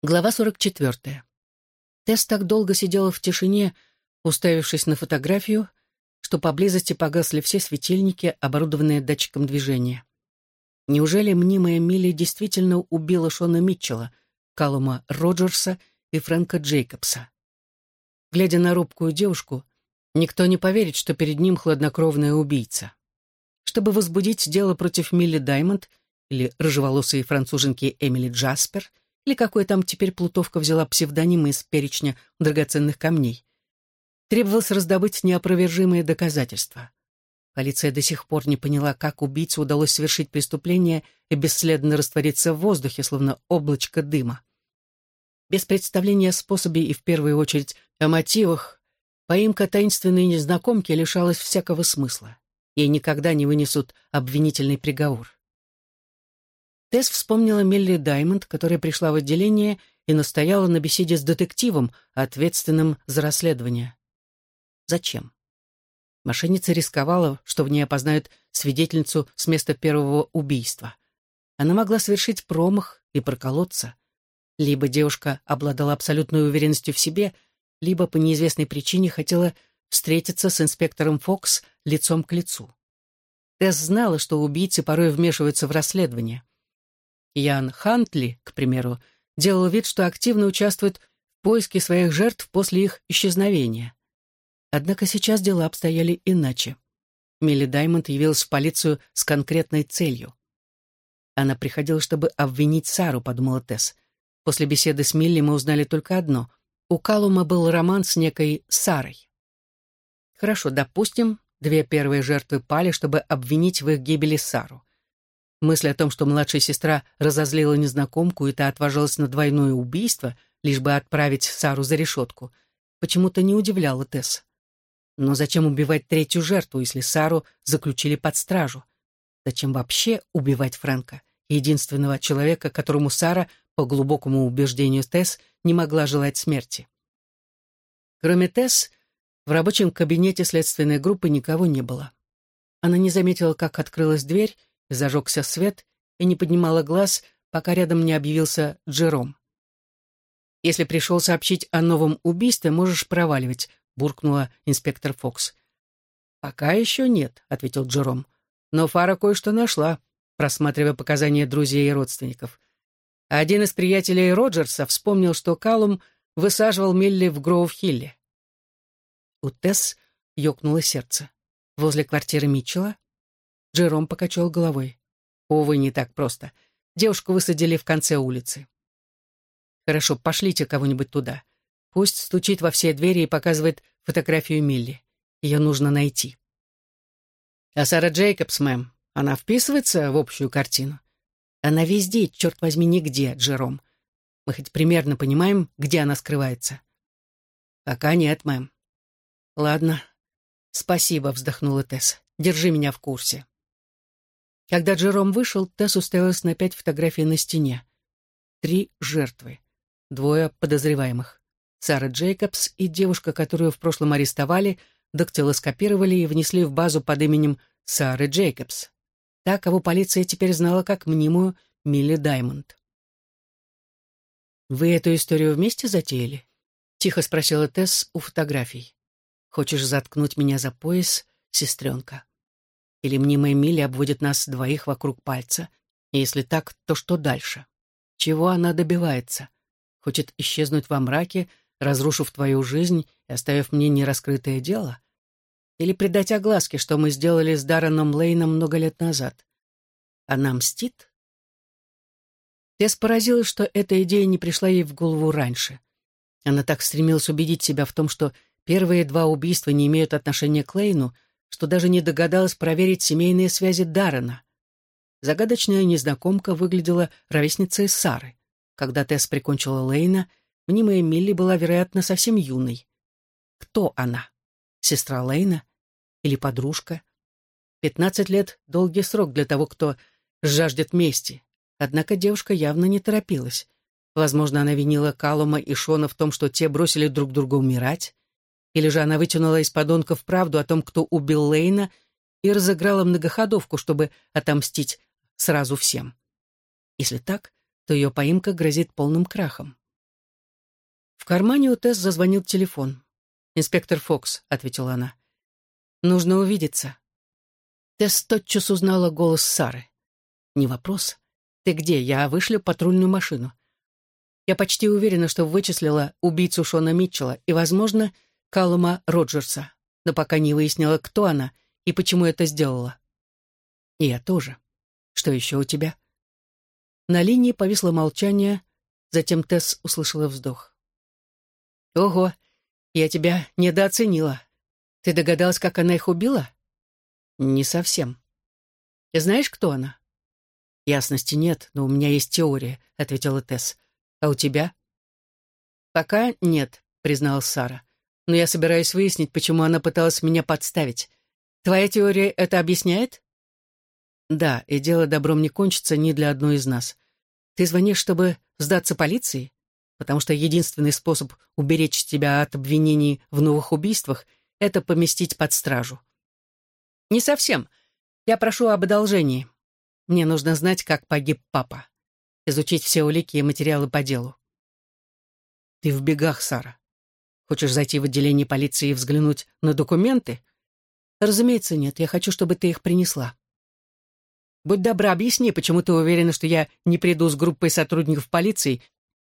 Глава 44. Тесс так долго сидела в тишине, уставившись на фотографию, что поблизости погасли все светильники, оборудованные датчиком движения. Неужели мнимая Милли действительно убила Шона Митчелла, Калума Роджерса и Фрэнка Джейкобса? Глядя на робкую девушку, никто не поверит, что перед ним хладнокровная убийца. Чтобы возбудить дело против Милли Даймонд или рыжеволосой француженки Эмили Джаспер — или какой там теперь Плутовка взяла псевдоним из перечня драгоценных камней. Требовалось раздобыть неопровержимые доказательства. Полиция до сих пор не поняла, как убийце удалось совершить преступление и бесследно раствориться в воздухе, словно облачко дыма. Без представления о способе и, в первую очередь, о мотивах, поимка таинственной незнакомки лишалась всякого смысла. Ей никогда не вынесут обвинительный приговор. Тесс вспомнила Мелли Даймонд, которая пришла в отделение и настояла на беседе с детективом, ответственным за расследование. Зачем? Мошенница рисковала, что в ней опознают свидетельницу с места первого убийства. Она могла совершить промах и проколоться. Либо девушка обладала абсолютной уверенностью в себе, либо по неизвестной причине хотела встретиться с инспектором Фокс лицом к лицу. Тесс знала, что убийцы порой вмешиваются в расследование. Ян Хантли, к примеру, делал вид, что активно участвует в поиске своих жертв после их исчезновения. Однако сейчас дела обстояли иначе. Милли Даймонд явилась в полицию с конкретной целью. Она приходила, чтобы обвинить Сару, подумала Тесс. После беседы с Милли мы узнали только одно. У Калума был роман с некой Сарой. Хорошо, допустим, две первые жертвы пали, чтобы обвинить в их гибели Сару. Мысль о том, что младшая сестра разозлила незнакомку, и та отважилась на двойное убийство, лишь бы отправить Сару за решетку, почему-то не удивляла Тесс. Но зачем убивать третью жертву, если Сару заключили под стражу? Зачем вообще убивать Фрэнка, единственного человека, которому Сара, по глубокому убеждению Тесс, не могла желать смерти? Кроме Тесс, в рабочем кабинете следственной группы никого не было. Она не заметила, как открылась дверь, Зажегся свет и не поднимала глаз, пока рядом не объявился Джером. «Если пришел сообщить о новом убийстве, можешь проваливать», — буркнула инспектор Фокс. «Пока еще нет», — ответил Джером. «Но Фара кое-что нашла, просматривая показания друзей и родственников. Один из приятелей Роджерса вспомнил, что Калум высаживал Милли в Гроув-Хилле. У Тесс ёкнуло сердце. Возле квартиры Митчелла Джером покачал головой. Увы, не так просто. Девушку высадили в конце улицы. Хорошо, пошлите кого-нибудь туда. Пусть стучит во все двери и показывает фотографию Милли. Ее нужно найти. А Сара Джейкобс, мэм, она вписывается в общую картину? Она везде, черт возьми, нигде, Джером. Мы хоть примерно понимаем, где она скрывается. Пока нет, мэм. Ладно. Спасибо, вздохнула Тесс. Держи меня в курсе. Когда Джером вышел, Тесс уставилась на пять фотографий на стене. Три жертвы. Двое подозреваемых. Сара Джейкобс и девушка, которую в прошлом арестовали, дактилоскопировали и внесли в базу под именем Сары Джейкобс. Та, кого полиция теперь знала как мнимую Милли Даймонд. «Вы эту историю вместе затеяли?» — тихо спросила Тесс у фотографий. «Хочешь заткнуть меня за пояс, сестренка?» Или мнимая Милли обводит нас двоих вокруг пальца? И если так, то что дальше? Чего она добивается? Хочет исчезнуть во мраке, разрушив твою жизнь и оставив мне нераскрытое дело? Или придать огласке, что мы сделали с Дарреном Лейном много лет назад? Она мстит? Тесс поразилась, что эта идея не пришла ей в голову раньше. Она так стремилась убедить себя в том, что первые два убийства не имеют отношения к Лейну — что даже не догадалась проверить семейные связи Даррена. Загадочная незнакомка выглядела ровесницей Сары. Когда Тесс прикончила Лейна, мнимая Милли была, вероятно, совсем юной. Кто она? Сестра Лейна? Или подружка? Пятнадцать лет — долгий срок для того, кто жаждет мести. Однако девушка явно не торопилась. Возможно, она винила Калума и Шона в том, что те бросили друг друга умирать. Или же она вытянула из подонков правду о том, кто убил Лейна, и разыграла многоходовку, чтобы отомстить сразу всем. Если так, то ее поимка грозит полным крахом. кармане у Тесс зазвонил телефон. «Инспектор Фокс», — ответила она. «Нужно увидеться». Тесс тотчас узнала голос Сары. «Не вопрос. Ты где? Я вышлю патрульную машину. Я почти уверена, что вычислила убийцу Шона Митчелла и, возможно, Калума Роджерса, но пока не выяснила, кто она и почему это сделала. И я тоже. Что еще у тебя?» На линии повисло молчание, затем Тесс услышала вздох. «Ого, я тебя недооценила. Ты догадалась, как она их убила?» «Не совсем. Знаешь, кто она?» «Ясности нет, но у меня есть теория», — ответила Тесс. А у тебя? Пока нет, призналась Сара. Но я собираюсь выяснить, почему она пыталась меня подставить. Твоя теория это объясняет? Да, и дело добром не кончится ни для одной из нас. Ты звонишь, чтобы сдаться полиции? Потому что единственный способ уберечь тебя от обвинений в новых убийствах — это поместить под стражу. Не совсем. Я прошу об одолжении. Мне нужно знать, как погиб папа изучить все улики и материалы по делу. Ты в бегах, Сара. Хочешь зайти в отделение полиции и взглянуть на документы? Разумеется, нет. Я хочу, чтобы ты их принесла. Будь добра, объясни, почему ты уверена, что я не приду с группой сотрудников полиции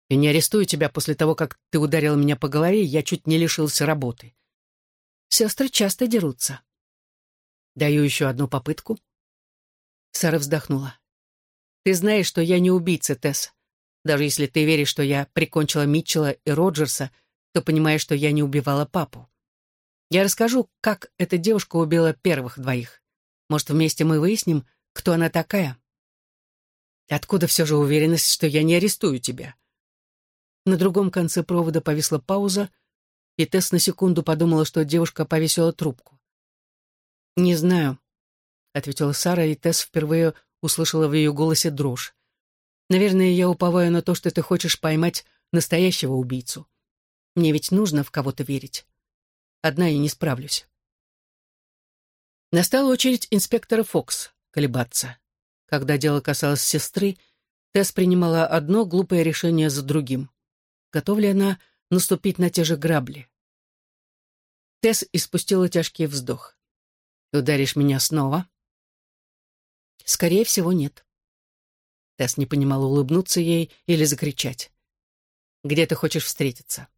и не арестую тебя после того, как ты ударил меня по голове, я чуть не лишился работы. Сестры часто дерутся. Даю еще одну попытку. Сара вздохнула. Ты знаешь, что я не убийца, Тесс. Даже если ты веришь, что я прикончила Митчелла и Роджерса, то понимаешь, что я не убивала папу. Я расскажу, как эта девушка убила первых двоих. Может, вместе мы выясним, кто она такая? Откуда все же уверенность, что я не арестую тебя? На другом конце провода повисла пауза, и Тесс на секунду подумала, что девушка повесила трубку. «Не знаю», — ответила Сара, и Тесс впервые услышала в ее голосе дрожь. «Наверное, я уповаю на то, что ты хочешь поймать настоящего убийцу. Мне ведь нужно в кого-то верить. Одна я не справлюсь». Настала очередь инспектора Фокс колебаться. Когда дело касалось сестры, Тесс принимала одно глупое решение за другим. Готова ли она наступить на те же грабли? Тесс испустила тяжкий вздох. «Ударишь меня снова?» Скорее всего, нет. Тесс не понимала, улыбнуться ей или закричать. «Где ты хочешь встретиться?»